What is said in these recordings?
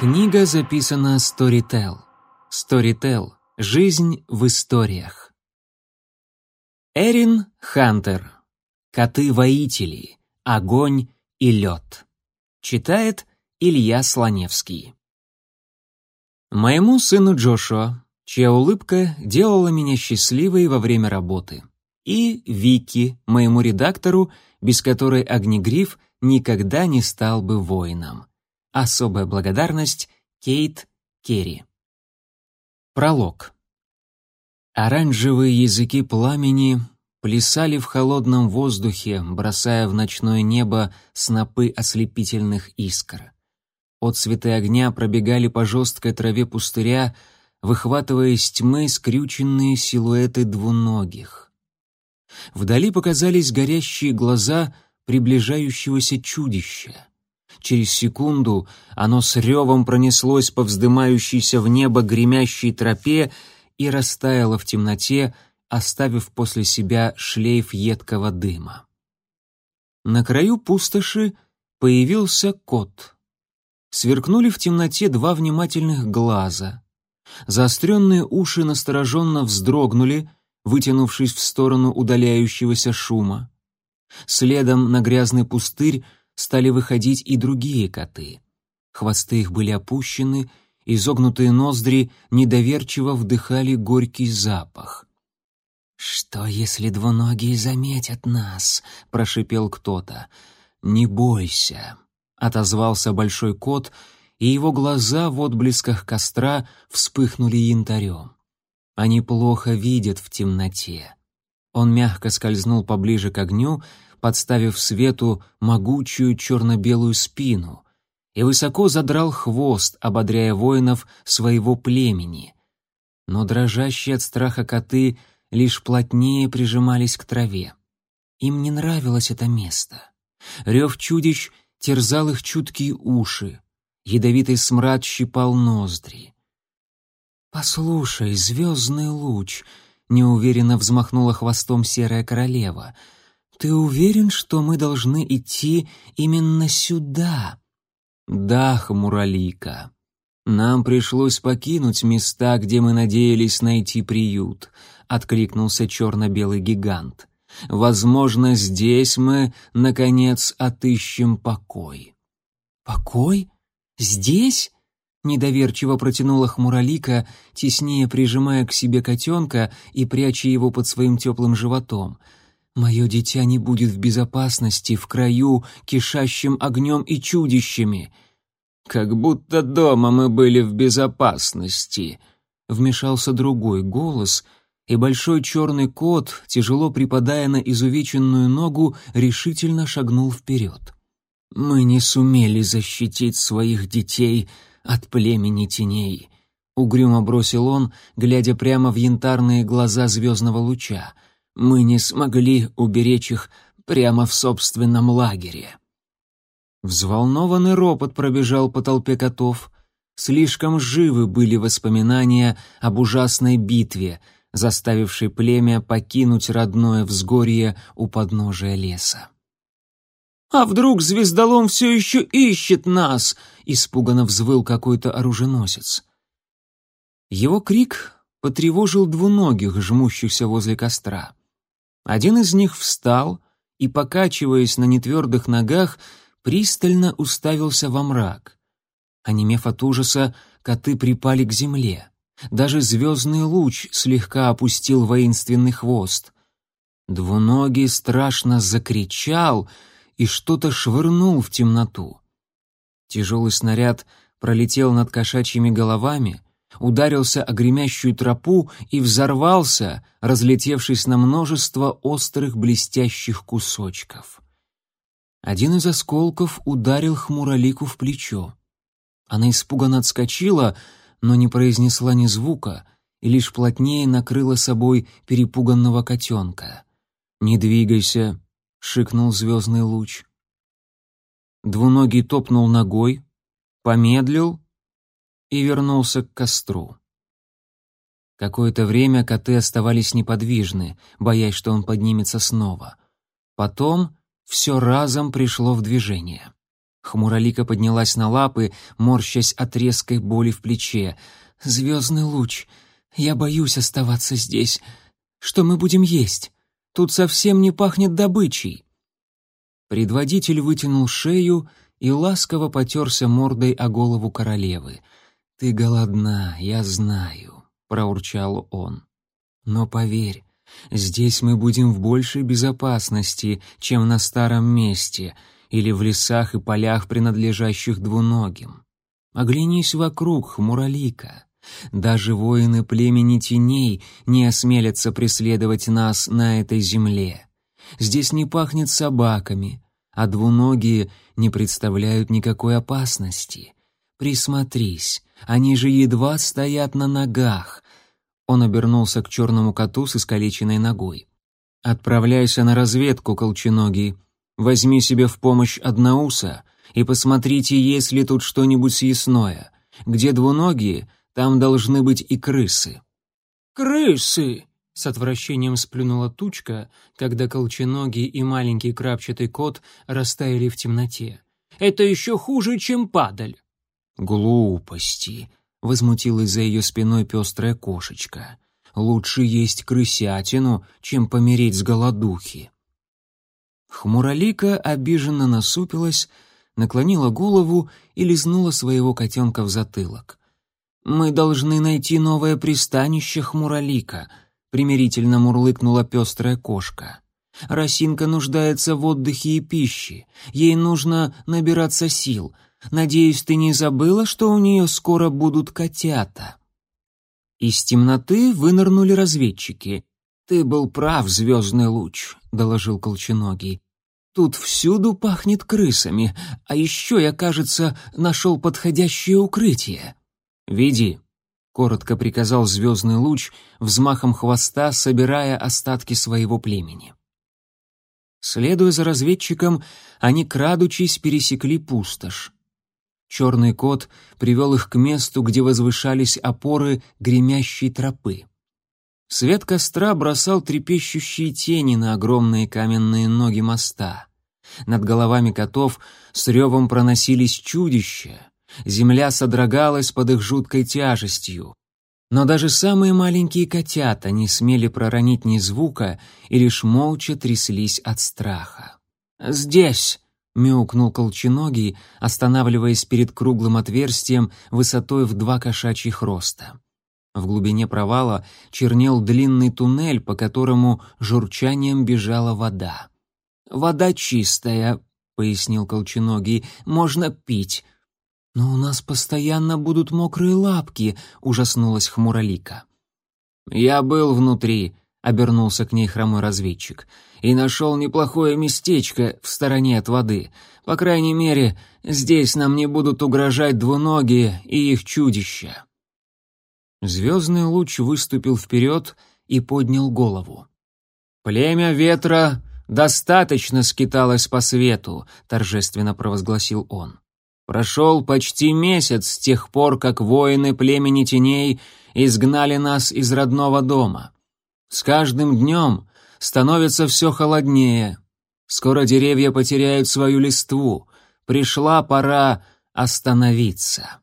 Книга записана Storytel. Storytel. Жизнь в историях. Эрин Хантер. Коты-воители. Огонь и лед. Читает Илья Слоневский. Моему сыну Джошуа, чья улыбка делала меня счастливой во время работы. И Вики, моему редактору, без которой Огнегриф никогда не стал бы воином. Особая благодарность Кейт Керри. Пролог. Оранжевые языки пламени плясали в холодном воздухе, бросая в ночное небо снопы ослепительных искр. Отцветы огня пробегали по жесткой траве пустыря, выхватывая из тьмы скрюченные силуэты двуногих. Вдали показались горящие глаза приближающегося чудища. Через секунду оно с ревом пронеслось по вздымающейся в небо гремящей тропе и растаяло в темноте, оставив после себя шлейф едкого дыма. На краю пустоши появился кот. Сверкнули в темноте два внимательных глаза. Заостренные уши настороженно вздрогнули, вытянувшись в сторону удаляющегося шума. Следом на грязный пустырь стали выходить и другие коты. Хвосты их были опущены, изогнутые ноздри недоверчиво вдыхали горький запах. «Что, если двуногие заметят нас?» — прошипел кто-то. «Не бойся», — отозвался большой кот, и его глаза в отблесках костра вспыхнули янтарем. Они плохо видят в темноте. Он мягко скользнул поближе к огню, подставив свету могучую черно-белую спину, и высоко задрал хвост, ободряя воинов своего племени. Но дрожащие от страха коты лишь плотнее прижимались к траве. Им не нравилось это место. Рев чудищ терзал их чуткие уши, ядовитый смрад щипал ноздри. «Послушай, звездный луч!» — неуверенно взмахнула хвостом серая королева — «Ты уверен, что мы должны идти именно сюда?» «Да, Хмуралика. Нам пришлось покинуть места, где мы надеялись найти приют», — откликнулся черно-белый гигант. «Возможно, здесь мы, наконец, отыщем покой». «Покой? Здесь?» — недоверчиво протянула Хмуралика, теснее прижимая к себе котенка и пряча его под своим теплым животом — Мое дитя не будет в безопасности в краю, кишащим огнем и чудищами. Как будто дома мы были в безопасности. Вмешался другой голос, и большой черный кот, тяжело припадая на изувеченную ногу, решительно шагнул вперед. Мы не сумели защитить своих детей от племени теней. Угрюмо бросил он, глядя прямо в янтарные глаза звездного луча — мы не смогли уберечь их прямо в собственном лагере. Взволнованный ропот пробежал по толпе котов. Слишком живы были воспоминания об ужасной битве, заставившей племя покинуть родное взгорье у подножия леса. «А вдруг звездолом все еще ищет нас?» — испуганно взвыл какой-то оруженосец. Его крик потревожил двуногих, жмущихся возле костра. Один из них встал и, покачиваясь на нетвердых ногах, пристально уставился во мрак. Онемев от ужаса, коты припали к земле. Даже звездный луч слегка опустил воинственный хвост. Двуногий страшно закричал и что-то швырнул в темноту. Тяжелый снаряд пролетел над кошачьими головами, ударился о гремящую тропу и взорвался, разлетевшись на множество острых блестящих кусочков. Один из осколков ударил Хмуролику в плечо. Она испуганно отскочила, но не произнесла ни звука и лишь плотнее накрыла собой перепуганного котенка. «Не двигайся», — шикнул звездный луч. Двуногий топнул ногой, помедлил и вернулся к костру. Какое-то время коты оставались неподвижны, боясь, что он поднимется снова. Потом все разом пришло в движение. Хмуролика поднялась на лапы, морщась от резкой боли в плече. «Звездный луч, я боюсь оставаться здесь. Что мы будем есть? Тут совсем не пахнет добычей». Предводитель вытянул шею и ласково потерся мордой о голову королевы. «Ты голодна, я знаю», — проурчал он. «Но поверь, здесь мы будем в большей безопасности, чем на старом месте или в лесах и полях, принадлежащих двуногим. Оглянись вокруг, хмуролика. Даже воины племени теней не осмелятся преследовать нас на этой земле. Здесь не пахнет собаками, а двуногие не представляют никакой опасности. Присмотрись, они же едва стоят на ногах. Он обернулся к черному коту с искалеченной ногой. «Отправляйся на разведку, колченогий. Возьми себе в помощь одноуса и посмотрите, есть ли тут что-нибудь съестное. Где двуногие, там должны быть и крысы». «Крысы!» — с отвращением сплюнула тучка, когда колченогий и маленький крапчатый кот растаяли в темноте. «Это еще хуже, чем падаль!» «Глупости!» — возмутилась за ее спиной пестрая кошечка. «Лучше есть крысятину, чем помереть с голодухи». Хмуролика обиженно насупилась, наклонила голову и лизнула своего котенка в затылок. «Мы должны найти новое пристанище, Хмуролика», — примирительно мурлыкнула пестрая кошка. «Росинка нуждается в отдыхе и пище. Ей нужно набираться сил. Надеюсь, ты не забыла, что у нее скоро будут котята?» Из темноты вынырнули разведчики. «Ты был прав, звездный луч», — доложил Колченогий. «Тут всюду пахнет крысами, а еще я, кажется, нашел подходящее укрытие». «Веди», — коротко приказал звездный луч, взмахом хвоста собирая остатки своего племени. Следуя за разведчиком, они, крадучись, пересекли пустошь. Черный кот привел их к месту, где возвышались опоры гремящей тропы. Свет костра бросал трепещущие тени на огромные каменные ноги моста. Над головами котов с ревом проносились чудища. Земля содрогалась под их жуткой тяжестью. Но даже самые маленькие котята не смели проронить ни звука и лишь молча тряслись от страха. «Здесь!» — мяукнул колченогий, останавливаясь перед круглым отверстием высотой в два кошачьих роста. В глубине провала чернел длинный туннель, по которому журчанием бежала вода. «Вода чистая», — пояснил Колченогий, — «можно пить». «Но у нас постоянно будут мокрые лапки», — ужаснулась Хмуролика. «Я был внутри», — обернулся к ней хромой разведчик, «и нашел неплохое местечко в стороне от воды. По крайней мере, здесь нам не будут угрожать двуногие и их чудища». Звездный луч выступил вперед и поднял голову. «Племя ветра достаточно скиталось по свету», — торжественно провозгласил он. «Прошел почти месяц с тех пор, как воины племени теней изгнали нас из родного дома. С каждым днем становится все холоднее. Скоро деревья потеряют свою листву. Пришла пора остановиться».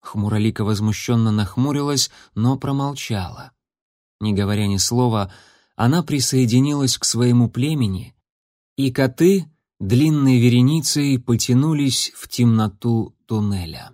Хмуролика возмущенно нахмурилась, но промолчала. Не говоря ни слова, она присоединилась к своему племени, и коты длинной вереницей потянулись в темноту туннеля.